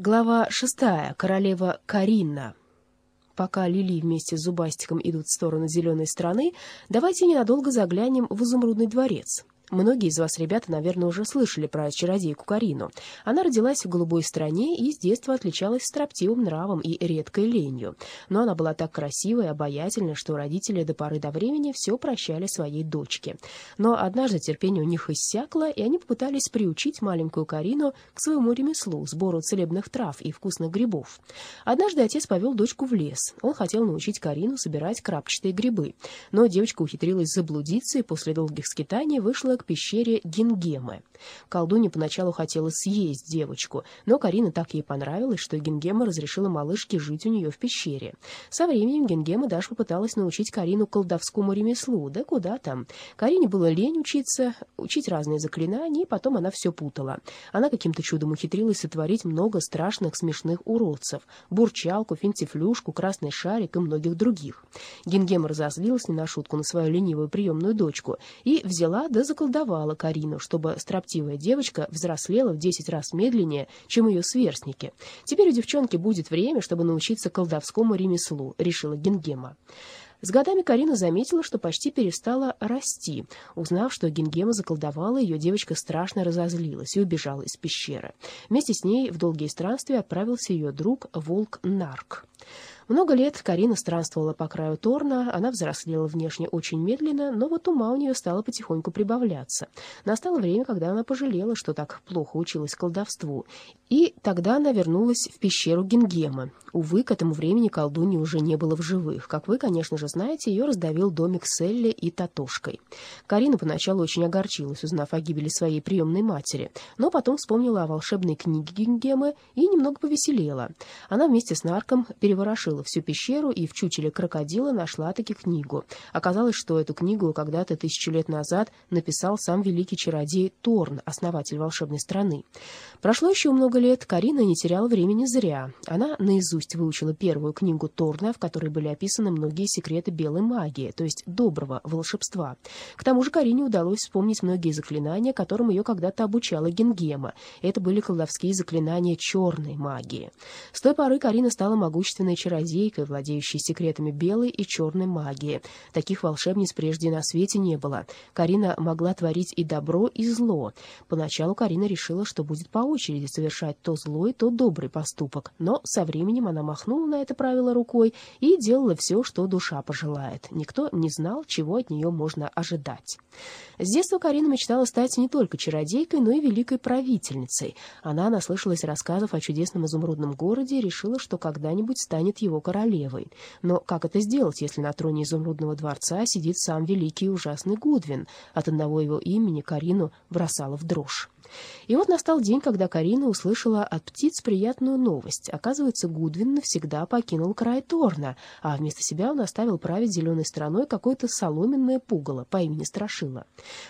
Глава шестая. Королева Каринна. Пока Лили вместе с Зубастиком идут в сторону зеленой страны, давайте ненадолго заглянем в изумрудный дворец. Многие из вас, ребята, наверное, уже слышали про чародейку Карину. Она родилась в голубой стране и с детства отличалась строптивым нравом и редкой ленью. Но она была так красива и обаятельна, что родители до поры до времени все прощали своей дочке. Но однажды терпение у них иссякло, и они попытались приучить маленькую Карину к своему ремеслу, сбору целебных трав и вкусных грибов. Однажды отец повел дочку в лес. Он хотел научить Карину собирать крапчатые грибы. Но девочка ухитрилась заблудиться и после долгих скитаний вышла к пещере Гингемы. Колдунья поначалу хотела съесть девочку, но Карина так ей понравилась, что Гингема разрешила малышке жить у нее в пещере. Со временем Гингема даже попыталась научить Карину колдовскому ремеслу, да куда там. Карине было лень учиться, учить разные заклинания, и потом она все путала. Она каким-то чудом ухитрилась сотворить много страшных смешных уродцев — бурчалку, финтифлюшку, красный шарик и многих других. Гингема разозлилась не на шутку на свою ленивую приемную дочку и взяла да заколдовала околдовала Карину, чтобы строптивая девочка взрослела в десять раз медленнее, чем ее сверстники. Теперь у девчонки будет время, чтобы научиться колдовскому ремеслу, решила Гингема. С годами Карина заметила, что почти перестала расти. Узнав, что Гингема заколдовала, ее девочка страшно разозлилась и убежала из пещеры. Вместе с ней в долгие странствия отправился ее друг Волк Нарк. Много лет Карина странствовала по краю Торна, она взрослела внешне очень медленно, но вот ума у нее стало потихоньку прибавляться. Настало время, когда она пожалела, что так плохо училась колдовству, и тогда она вернулась в пещеру Гингема. Увы, к этому времени колдуньи уже не было в живых. Как вы, конечно же, знаете, ее раздавил домик с Элли и Татошкой. Карина поначалу очень огорчилась, узнав о гибели своей приемной матери, но потом вспомнила о волшебной книге Гингемы и немного повеселела. Она вместе с Нарком переворошила всю пещеру и в чучеле крокодила нашла таки книгу. Оказалось, что эту книгу когда-то тысячу лет назад написал сам великий чародей Торн, основатель волшебной страны. Прошло еще много лет, Карина не теряла времени зря. Она наизусть выучила первую книгу Торна, в которой были описаны многие секреты белой магии, то есть доброго волшебства. К тому же Карине удалось вспомнить многие заклинания, которым ее когда-то обучала Генгема. Это были колдовские заклинания черной магии. С той поры Карина стала могущественной чародейкой, владеющей секретами белой и черной магии. Таких волшебниц прежде на свете не было. Карина могла творить и добро, и зло. Поначалу Карина решила, что будет по очереди совершать то злой, то добрый поступок. Но со временем она махнула на это правило рукой и делала все, что душа пожелает. Никто не знал, чего от нее можно ожидать. С детства Карина мечтала стать не только чародейкой, но и великой правительницей. Она наслышалась рассказов о чудесном изумрудном городе и решила, что когда-нибудь станет его королевой. Но как это сделать, если на троне изумрудного дворца сидит сам великий и ужасный Гудвин? От одного его имени Карину бросала в дрожь. И вот настал день, когда Карина услышала от птиц приятную новость. Оказывается, Гудвин навсегда покинул край Торна, а вместо себя он оставил править зеленой страной какое-то соломенное пугало по имени Страшила.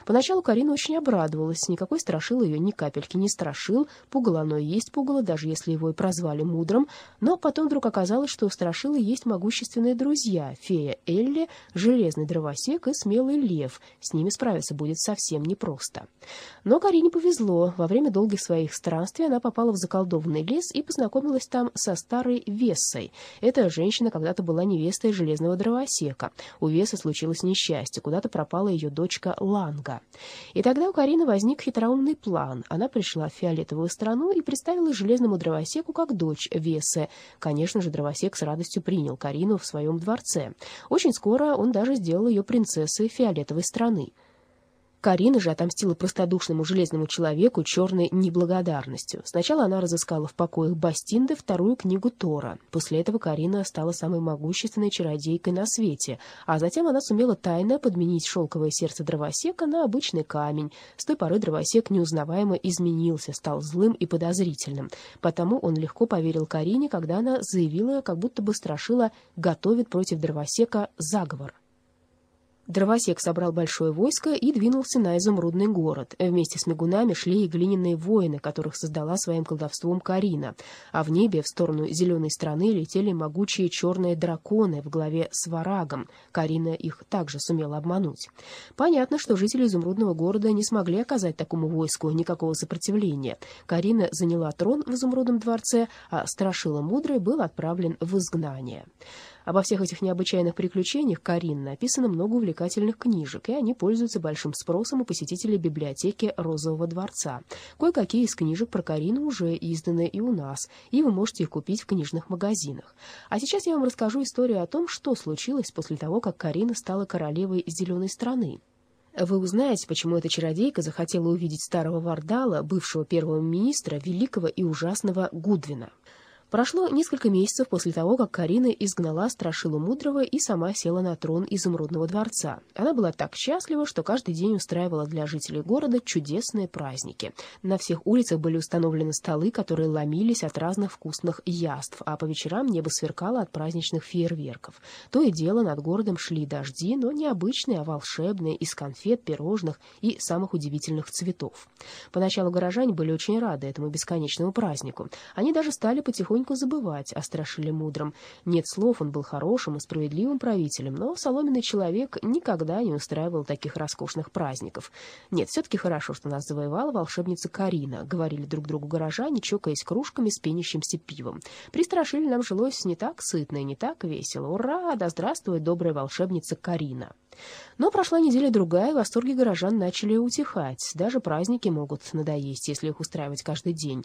Поначалу Карина очень обрадовалась. Никакой Страшила ее ни капельки не страшил. Пугало оно и есть пугало, даже если его и прозвали мудрым. Но потом вдруг оказалось, что у Страшилы есть могущественные друзья — фея Элли, железный дровосек и смелый лев. С ними справиться будет совсем непросто. Но Карине повезло повезло. Во время долгих своих странствий она попала в заколдованный лес и познакомилась там со старой Вессой. Эта женщина когда-то была невестой железного дровосека. У Весы случилось несчастье, куда-то пропала ее дочка Ланга. И тогда у Карины возник хитроумный план. Она пришла в фиолетовую страну и представила железному дровосеку как дочь Весы. Конечно же, дровосек с радостью принял Карину в своем дворце. Очень скоро он даже сделал ее принцессой фиолетовой страны. Карина же отомстила простодушному железному человеку черной неблагодарностью. Сначала она разыскала в покоях Бастинды вторую книгу Тора. После этого Карина стала самой могущественной чародейкой на свете, а затем она сумела тайно подменить шелковое сердце дровосека на обычный камень. С той поры дровосек неузнаваемо изменился, стал злым и подозрительным. Потому он легко поверил Карине, когда она заявила, как будто бы страшила, готовит против дровосека заговор. Дровосек собрал большое войско и двинулся на изумрудный город. Вместе с мигунами шли и глиняные воины, которых создала своим колдовством Карина. А в небе, в сторону зеленой страны, летели могучие черные драконы в главе с Варагом. Карина их также сумела обмануть. Понятно, что жители изумрудного города не смогли оказать такому войску никакого сопротивления. Карина заняла трон в изумрудном дворце, а Страшила Мудрый был отправлен в изгнание. Обо всех этих необычайных приключениях Карин написано много увлекательных книжек, и они пользуются большим спросом у посетителей библиотеки Розового дворца. Кое-какие из книжек про Карину уже изданы и у нас, и вы можете их купить в книжных магазинах. А сейчас я вам расскажу историю о том, что случилось после того, как Карина стала королевой Зеленой страны. Вы узнаете, почему эта чародейка захотела увидеть старого Вардала, бывшего первого министра, великого и ужасного Гудвина. Прошло несколько месяцев после того, как Карина изгнала Страшилу Мудрого и сама села на трон Изумрудного дворца. Она была так счастлива, что каждый день устраивала для жителей города чудесные праздники. На всех улицах были установлены столы, которые ломились от разных вкусных яств, а по вечерам небо сверкало от праздничных фейерверков. То и дело над городом шли дожди, но не обычные, а волшебные, из конфет, пирожных и самых удивительных цветов. Поначалу горожане были очень рады этому бесконечному празднику. Они даже стали потихоньку потихоньку забывать о Страшиле Мудром. Нет слов, он был хорошим и справедливым правителем, но соломенный человек никогда не устраивал таких роскошных праздников. Нет, все-таки хорошо, что нас завоевала волшебница Карина, говорили друг другу горожане, чокаясь кружками с пенящимся пивом. При Страшиле нам жилось не так сытно и не так весело. Ура! Да здравствует добрая волшебница Карина! Но прошла неделя-другая, и восторги горожан начали утихать. Даже праздники могут надоесть, если их устраивать каждый день.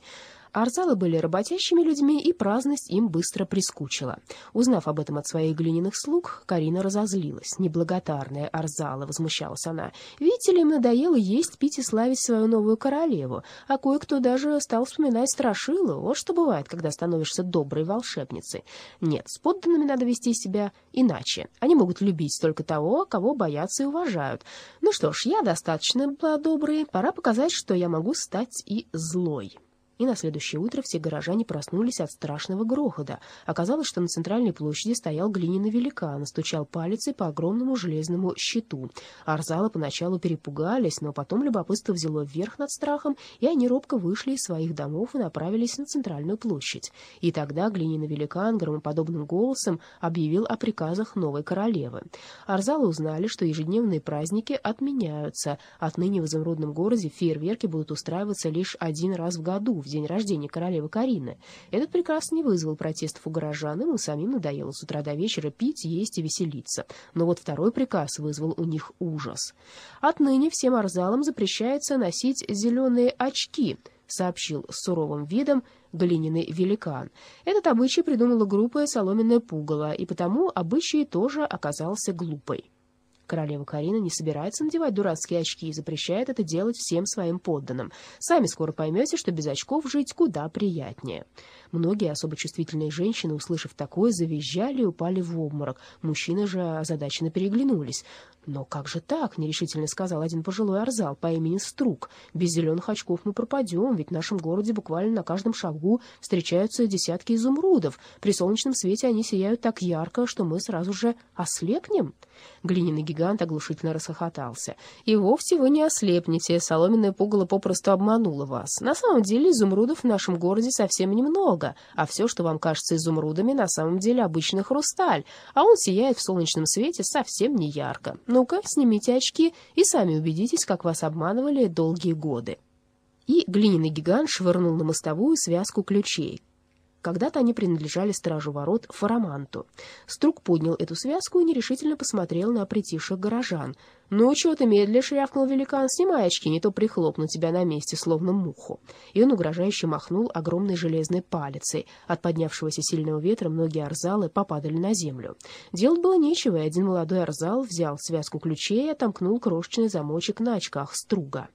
Арзалы были работящими людьми, и праздность им быстро прискучила. Узнав об этом от своих глиняных слуг, Карина разозлилась. Неблагодарная Арзала, возмущалась она. Видите ли, им надоело есть, пить и славить свою новую королеву, а кое-кто даже стал вспоминать Страшилу. Вот что бывает, когда становишься доброй волшебницей. Нет, с подданными надо вести себя иначе. Они могут любить только того, кого боятся и уважают. Ну что ж, я достаточно была доброй, пора показать, что я могу стать и злой и на следующее утро все горожане проснулись от страшного грохота. Оказалось, что на центральной площади стоял глиняный великан, стучал палицей по огромному железному щиту. Арзалы поначалу перепугались, но потом любопытство взяло вверх над страхом, и они робко вышли из своих домов и направились на центральную площадь. И тогда глиняный великан громоподобным голосом объявил о приказах новой королевы. Арзалы узнали, что ежедневные праздники отменяются. Отныне в изумрудном городе фейерверки будут устраиваться лишь один раз в году, в день рождения королевы Карины. Этот приказ не вызвал протестов у горожан, им самим надоело с утра до вечера пить, есть и веселиться. Но вот второй приказ вызвал у них ужас. Отныне всем арзалам запрещается носить зеленые очки, сообщил с суровым видом глиняный великан. Этот обычай придумала группа «Соломенное пугало», и потому обычай тоже оказался глупой. Королева Карина не собирается надевать дурацкие очки и запрещает это делать всем своим подданным. Сами скоро поймете, что без очков жить куда приятнее. Многие особо чувствительные женщины, услышав такое, завизжали и упали в обморок. Мужчины же озадаченно переглянулись. «Но как же так?» — нерешительно сказал один пожилой арзал по имени Струк. «Без зеленых очков мы пропадем, ведь в нашем городе буквально на каждом шагу встречаются десятки изумрудов. При солнечном свете они сияют так ярко, что мы сразу же ослепнем». Глиняный гигант оглушительно расхохотался. «И вовсе вы не ослепнете, соломенное пугало попросту обмануло вас. На самом деле изумрудов в нашем городе совсем немного, а все, что вам кажется изумрудами, на самом деле обычный хрусталь, а он сияет в солнечном свете совсем не ярко. Ну-ка, снимите очки и сами убедитесь, как вас обманывали долгие годы». И глиняный гигант швырнул на мостовую связку ключей. Когда-то они принадлежали стражу ворот Фараманту. Струк поднял эту связку и нерешительно посмотрел на притихших горожан. «Ну, чего ты медлишь?» — рявкнул великан. «Снимай очки, не то прихлопну тебя на месте, словно муху». И он угрожающе махнул огромной железной палицей. От поднявшегося сильного ветра многие арзалы попадали на землю. Делать было нечего, и один молодой арзал взял связку ключей и отомкнул крошечный замочек на очках струга.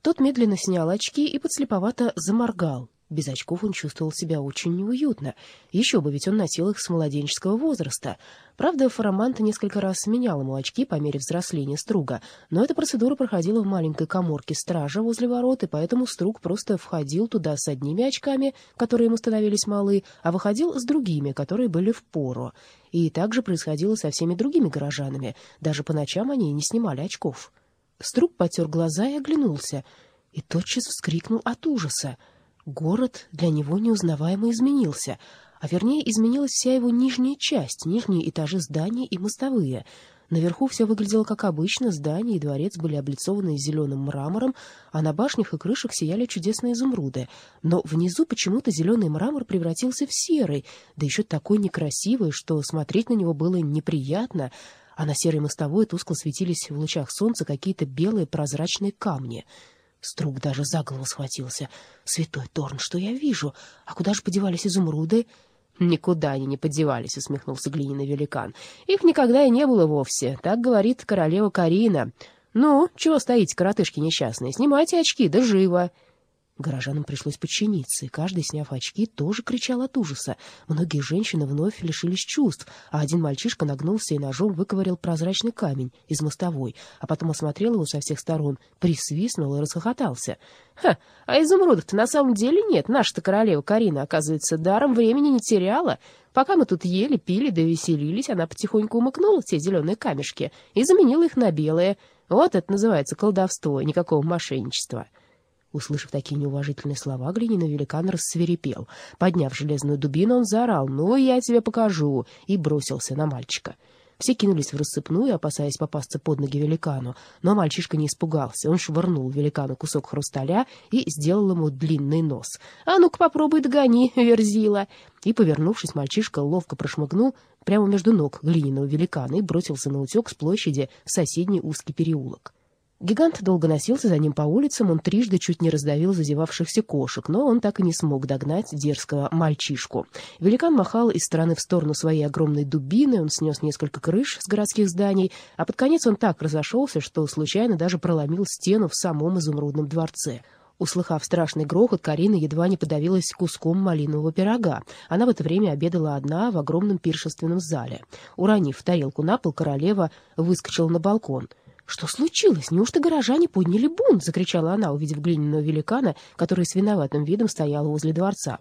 Тот медленно снял очки и подслеповато заморгал. Без очков он чувствовал себя очень неуютно. Еще бы, ведь он носил их с младенческого возраста. Правда, Фараманта несколько раз менял ему очки по мере взросления Струга, но эта процедура проходила в маленькой коморке стража возле ворот, и поэтому Струг просто входил туда с одними очками, которые ему становились малы, а выходил с другими, которые были в пору. И так же происходило со всеми другими горожанами. Даже по ночам они не снимали очков. Струг потер глаза и оглянулся, и тотчас вскрикнул от ужаса. Город для него неузнаваемо изменился, а вернее изменилась вся его нижняя часть, нижние этажи зданий и мостовые. Наверху все выглядело как обычно, здания и дворец были облицованы зеленым мрамором, а на башнях и крышах сияли чудесные изумруды. Но внизу почему-то зеленый мрамор превратился в серый, да еще такой некрасивый, что смотреть на него было неприятно, а на серой мостовой тускло светились в лучах солнца какие-то белые прозрачные камни — Струк даже за голову схватился. «Святой Торн, что я вижу? А куда же подевались изумруды?» «Никуда они не подевались», — усмехнулся глиняный великан. «Их никогда и не было вовсе. Так говорит королева Карина. Ну, чего стоите, коротышки несчастные? Снимайте очки, да живо!» Горожанам пришлось подчиниться, и каждый, сняв очки, тоже кричал от ужаса. Многие женщины вновь лишились чувств, а один мальчишка нагнулся и ножом выковырял прозрачный камень из мостовой, а потом осмотрел его со всех сторон, присвистнул и расхохотался. «Ха! А изумрудов-то на самом деле нет. Наша-то королева Карина, оказывается, даром времени не теряла. Пока мы тут ели, пили да веселились, она потихоньку умыкнула те зеленые камешки и заменила их на белые. Вот это называется колдовство, никакого мошенничества». Услышав такие неуважительные слова, глиняный великан рассверепел. Подняв железную дубину, он заорал «Ну, я тебе покажу!» и бросился на мальчика. Все кинулись в рассыпную, опасаясь попасться под ноги великану, но мальчишка не испугался. Он швырнул великану кусок хрусталя и сделал ему длинный нос. «А ну-ка попробуй догони, верзила!» И, повернувшись, мальчишка ловко прошмыгнул прямо между ног глиняного великана и бросился на утек с площади в соседний узкий переулок. Гигант долго носился за ним по улицам, он трижды чуть не раздавил зазевавшихся кошек, но он так и не смог догнать дерзкого мальчишку. Великан махал из стороны в сторону своей огромной дубины, он снес несколько крыш с городских зданий, а под конец он так разошелся, что случайно даже проломил стену в самом изумрудном дворце. Услыхав страшный грохот, Карина едва не подавилась куском малинового пирога. Она в это время обедала одна в огромном пиршественном зале. Уронив тарелку на пол, королева выскочила на балкон — «Что случилось? Неужто горожане подняли бунт?» — закричала она, увидев глиняного великана, который с виноватым видом стоял возле дворца.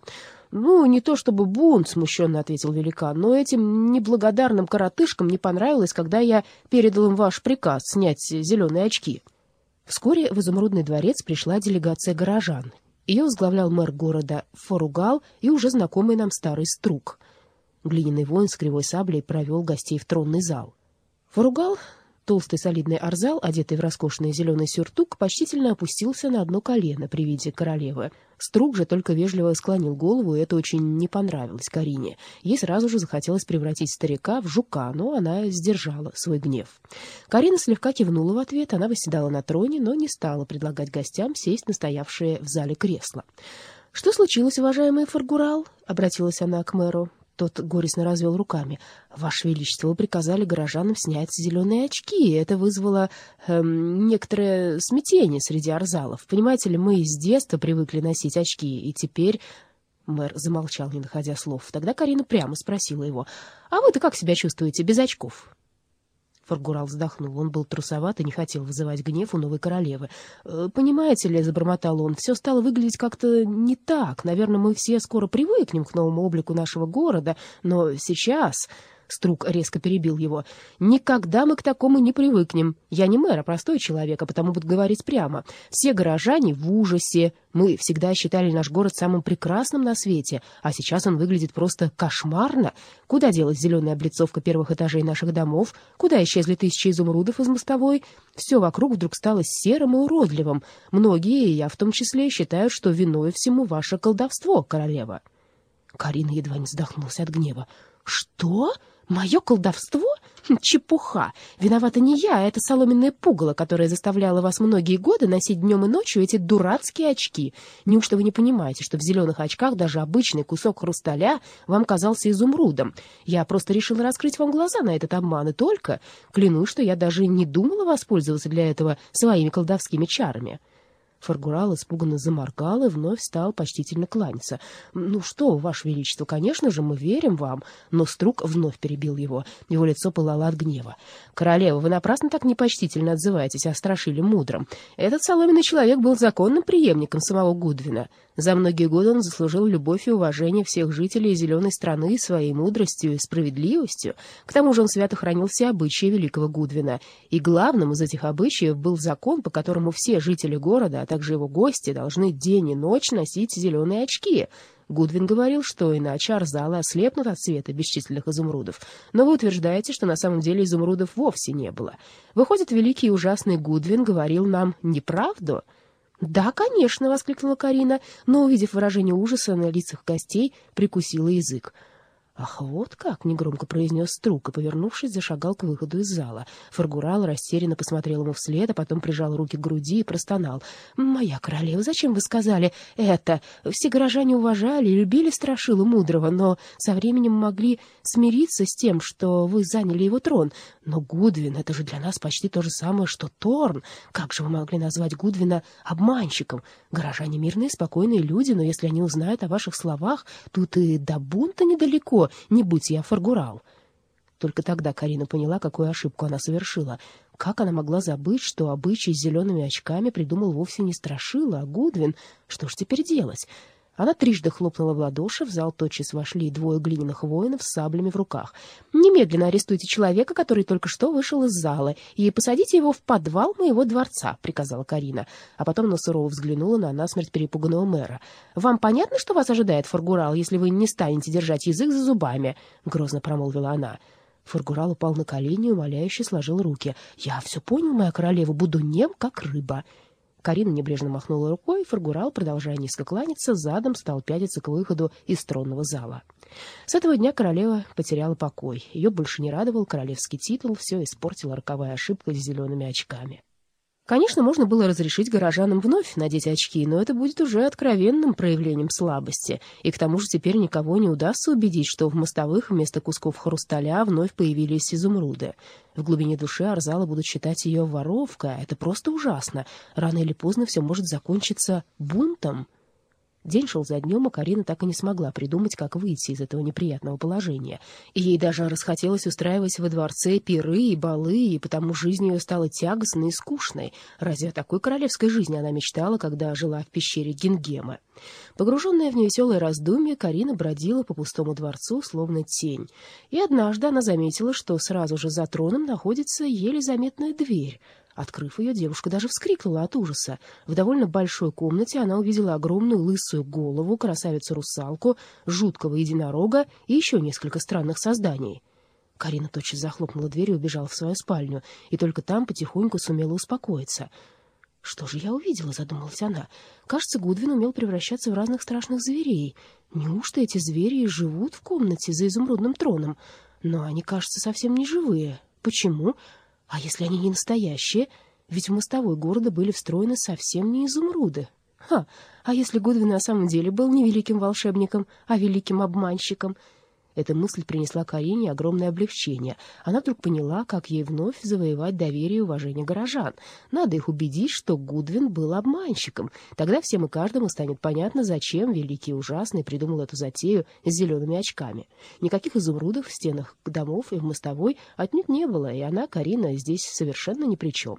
«Ну, не то чтобы бунт», — смущенно ответил великан, «но этим неблагодарным коротышкам не понравилось, когда я передал им ваш приказ снять зеленые очки». Вскоре в изумрудный дворец пришла делегация горожан. Ее возглавлял мэр города Форугал и уже знакомый нам старый струк. Глиняный воин с кривой саблей провел гостей в тронный зал. Форугал Толстый солидный арзал, одетый в роскошный зеленый сюртук, почтительно опустился на одно колено при виде королевы. Струк же только вежливо склонил голову, и это очень не понравилось Карине. Ей сразу же захотелось превратить старика в жука, но она сдержала свой гнев. Карина слегка кивнула в ответ, она восседала на троне, но не стала предлагать гостям сесть на стоявшее в зале кресло. «Что случилось, уважаемый Фаргурал?» — обратилась она к мэру. Тот горестно развел руками. «Ваше Величество, вы приказали горожанам снять зеленые очки, и это вызвало эм, некоторое смятение среди арзалов. Понимаете ли, мы с детства привыкли носить очки, и теперь...» Мэр замолчал, не находя слов. Тогда Карина прямо спросила его. «А вы-то как себя чувствуете без очков?» Фаргурал вздохнул. Он был трусоват и не хотел вызывать гнев у новой королевы. «Э, «Понимаете ли, — забормотал он, — все стало выглядеть как-то не так. Наверное, мы все скоро привыкнем к новому облику нашего города, но сейчас...» Струк резко перебил его. «Никогда мы к такому не привыкнем. Я не мэр, а простой человек, а потому буду говорить прямо. Все горожане в ужасе. Мы всегда считали наш город самым прекрасным на свете, а сейчас он выглядит просто кошмарно. Куда делась зеленая облицовка первых этажей наших домов? Куда исчезли тысячи изумрудов из мостовой? Все вокруг вдруг стало серым и уродливым. Многие, и я в том числе, считают, что виной всему ваше колдовство, королева». Карина едва не вздохнулась от гнева. «Что?» Мое колдовство? Чепуха. Виновата не я, а это соломенное пугало, которое заставляло вас многие годы носить днем и ночью эти дурацкие очки. Неужто вы не понимаете, что в зеленых очках даже обычный кусок хрусталя вам казался изумрудом? Я просто решила раскрыть вам глаза на этот обман, и только клянусь, что я даже не думала воспользоваться для этого своими колдовскими чарами. Фаргурал испуганно заморгал и вновь стал почтительно кланяться. «Ну что, Ваше Величество, конечно же, мы верим вам!» Но Струк вновь перебил его. Его лицо пылало от гнева. «Королева, вы напрасно так непочтительно отзываетесь о Страшиле Мудром. Этот соломенный человек был законным преемником самого Гудвина. За многие годы он заслужил любовь и уважение всех жителей Зеленой страны своей мудростью и справедливостью. К тому же он свято хранил все обычаи великого Гудвина. И главным из этих обычаев был закон, по которому все жители города, а также его гости, должны день и ночь носить зеленые очки. Гудвин говорил, что иначе арзалы ослепнут от света бесчисленных изумрудов. Но вы утверждаете, что на самом деле изумрудов вовсе не было. Выходит, великий и ужасный Гудвин говорил нам неправду?» «Да, конечно!» — воскликнула Карина, но, увидев выражение ужаса на лицах гостей, прикусила язык. «Ах, вот как!» — негромко произнес Струк и, повернувшись, зашагал к выходу из зала. Фаргурал растерянно посмотрел ему вслед, а потом прижал руки к груди и простонал. «Моя королева, зачем вы сказали это? Все горожане уважали и любили Страшилу Мудрого, но со временем могли смириться с тем, что вы заняли его трон. Но Гудвин — это же для нас почти то же самое, что Торн. Как же вы могли назвать Гудвина обманщиком? Горожане мирные, спокойные люди, но если они узнают о ваших словах, тут и до бунта недалеко» не будь я фаргурал. Только тогда Карина поняла, какую ошибку она совершила. Как она могла забыть, что обычай с зелеными очками придумал вовсе не Страшила, а Гудвин? Что ж теперь делать? Она трижды хлопнула в ладоши, в зал тотчас вошли двое глиняных воинов с саблями в руках. «Немедленно арестуйте человека, который только что вышел из зала, и посадите его в подвал моего дворца», — приказала Карина. А потом на сурово взглянула на насмерть перепуганного мэра. «Вам понятно, что вас ожидает Фаргурал, если вы не станете держать язык за зубами?» — грозно промолвила она. Фаргурал упал на колени и умоляюще сложил руки. «Я все понял, моя королева, буду нем, как рыба». Карина небрежно махнула рукой, Фаргурал, продолжая низко кланяться, задом стал пятиться к выходу из тронного зала. С этого дня королева потеряла покой. Ее больше не радовал королевский титул, все испортила роковая ошибка с зелеными очками. Конечно, можно было разрешить горожанам вновь надеть очки, но это будет уже откровенным проявлением слабости. И к тому же теперь никого не удастся убедить, что в мостовых вместо кусков хрусталя вновь появились изумруды. В глубине души Арзала будут считать ее воровкой. А это просто ужасно. Рано или поздно все может закончиться бунтом. День шел за днем, а Карина так и не смогла придумать, как выйти из этого неприятного положения. Ей даже расхотелось устраивать во дворце пиры и балы, и потому жизнь ее стала тягостной и скучной. Разве о такой королевской жизни она мечтала, когда жила в пещере Гингема? Погруженная в невеселое раздумье, Карина бродила по пустому дворцу, словно тень. И однажды она заметила, что сразу же за троном находится еле заметная дверь — Открыв ее, девушка даже вскрикнула от ужаса. В довольно большой комнате она увидела огромную лысую голову, красавицу-русалку, жуткого единорога и еще несколько странных созданий. Карина тотчас захлопнула дверь и убежала в свою спальню, и только там потихоньку сумела успокоиться. «Что же я увидела?» — задумалась она. «Кажется, Гудвин умел превращаться в разных страшных зверей. Неужто эти звери живут в комнате за изумрудным троном? Но они, кажется, совсем не живые. Почему?» А если они не настоящие? Ведь в мостовой города были встроены совсем не изумруды. Ха! А если Гудвин на самом деле был не великим волшебником, а великим обманщиком? Эта мысль принесла Карине огромное облегчение. Она вдруг поняла, как ей вновь завоевать доверие и уважение горожан. Надо их убедить, что Гудвин был обманщиком. Тогда всем и каждому станет понятно, зачем Великий Ужасный придумал эту затею с зелеными очками. Никаких изумрудов в стенах домов и в мостовой отнюдь не было, и она, Карина, здесь совершенно ни при чем.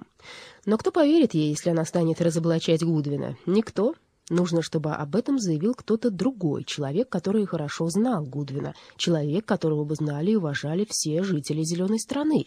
Но кто поверит ей, если она станет разоблачать Гудвина? Никто. Нужно, чтобы об этом заявил кто-то другой, человек, который хорошо знал Гудвина, человек, которого бы знали и уважали все жители Зеленой страны.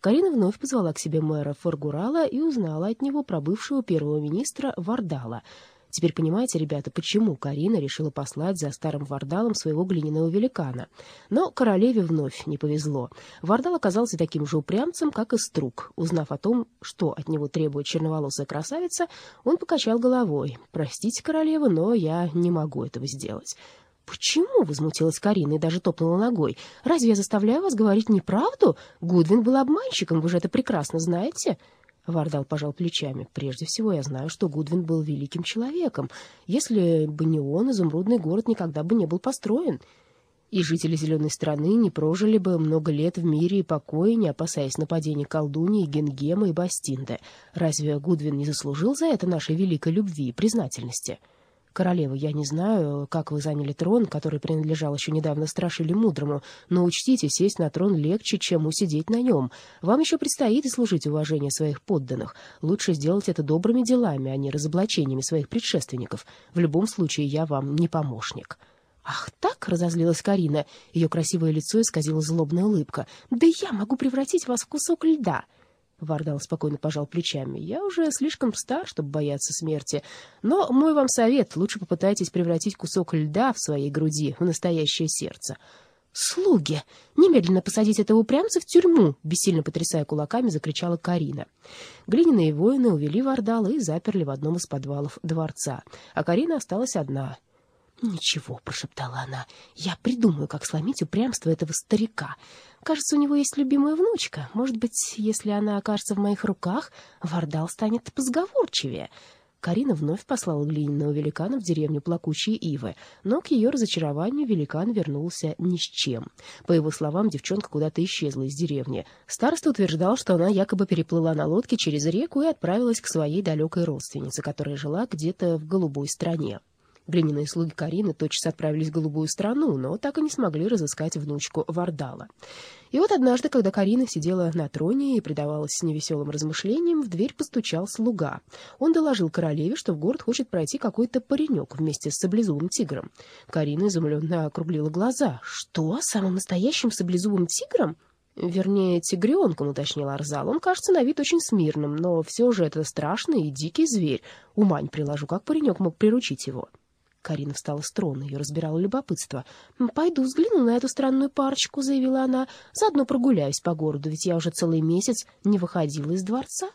Карина вновь позвала к себе мэра Фаргурала и узнала от него про бывшего первого министра Вардала — Теперь понимаете, ребята, почему Карина решила послать за старым Вардалом своего глиняного великана. Но королеве вновь не повезло. Вардал оказался таким же упрямцем, как и Струк. Узнав о том, что от него требует черноволосая красавица, он покачал головой. «Простите, королева, но я не могу этого сделать». «Почему?» — возмутилась Карина и даже топнула ногой. «Разве я заставляю вас говорить неправду? Гудвин был обманщиком, вы же это прекрасно знаете». Вардал пожал плечами. «Прежде всего, я знаю, что Гудвин был великим человеком. Если бы не он, изумрудный город никогда бы не был построен». и жители Зеленой страны не прожили бы много лет в мире и покое, не опасаясь нападений колдуньи, Генгема и Бастинды. Разве Гудвин не заслужил за это нашей великой любви и признательности?» «Королева, я не знаю, как вы заняли трон, который принадлежал еще недавно Страшили Мудрому, но учтите, сесть на трон легче, чем усидеть на нем. Вам еще предстоит служить уважение своих подданных. Лучше сделать это добрыми делами, а не разоблачениями своих предшественников. В любом случае, я вам не помощник». «Ах так!» — разозлилась Карина. Ее красивое лицо исказила злобная улыбка. «Да я могу превратить вас в кусок льда!» Вардал спокойно пожал плечами. «Я уже слишком стар, чтобы бояться смерти. Но мой вам совет — лучше попытайтесь превратить кусок льда в своей груди в настоящее сердце». «Слуги! Немедленно посадить этого упрямца в тюрьму!» — бессильно потрясая кулаками, закричала Карина. Глиняные воины увели Вардала и заперли в одном из подвалов дворца. А Карина осталась одна — «Ничего», — прошептала она, — «я придумаю, как сломить упрямство этого старика. Кажется, у него есть любимая внучка. Может быть, если она окажется в моих руках, Вардал станет позговорчивее». Карина вновь послала глиняного великана в деревню Плакучие Ивы, но к ее разочарованию великан вернулся ни с чем. По его словам, девчонка куда-то исчезла из деревни. Староста утверждал, что она якобы переплыла на лодке через реку и отправилась к своей далекой родственнице, которая жила где-то в голубой стране. Глиняные слуги Карины тотчас отправились в голубую страну, но так и не смогли разыскать внучку Вардала. И вот однажды, когда Карина сидела на троне и предавалась невеселым размышлениям, в дверь постучал слуга. Он доложил королеве, что в город хочет пройти какой-то паренек вместе с саблезубым тигром. Карина изумленно округлила глаза. «Что, самым настоящим саблезубым тигром?» «Вернее, тигренком», — уточнил Арзал. «Он кажется на вид очень смирным, но все же это страшный и дикий зверь. Ума не приложу, как паренек мог приручить его». Карина встала с трона, ее разбирало любопытство. «Пойду взгляну на эту странную парочку», — заявила она. «Заодно прогуляюсь по городу, ведь я уже целый месяц не выходила из дворца».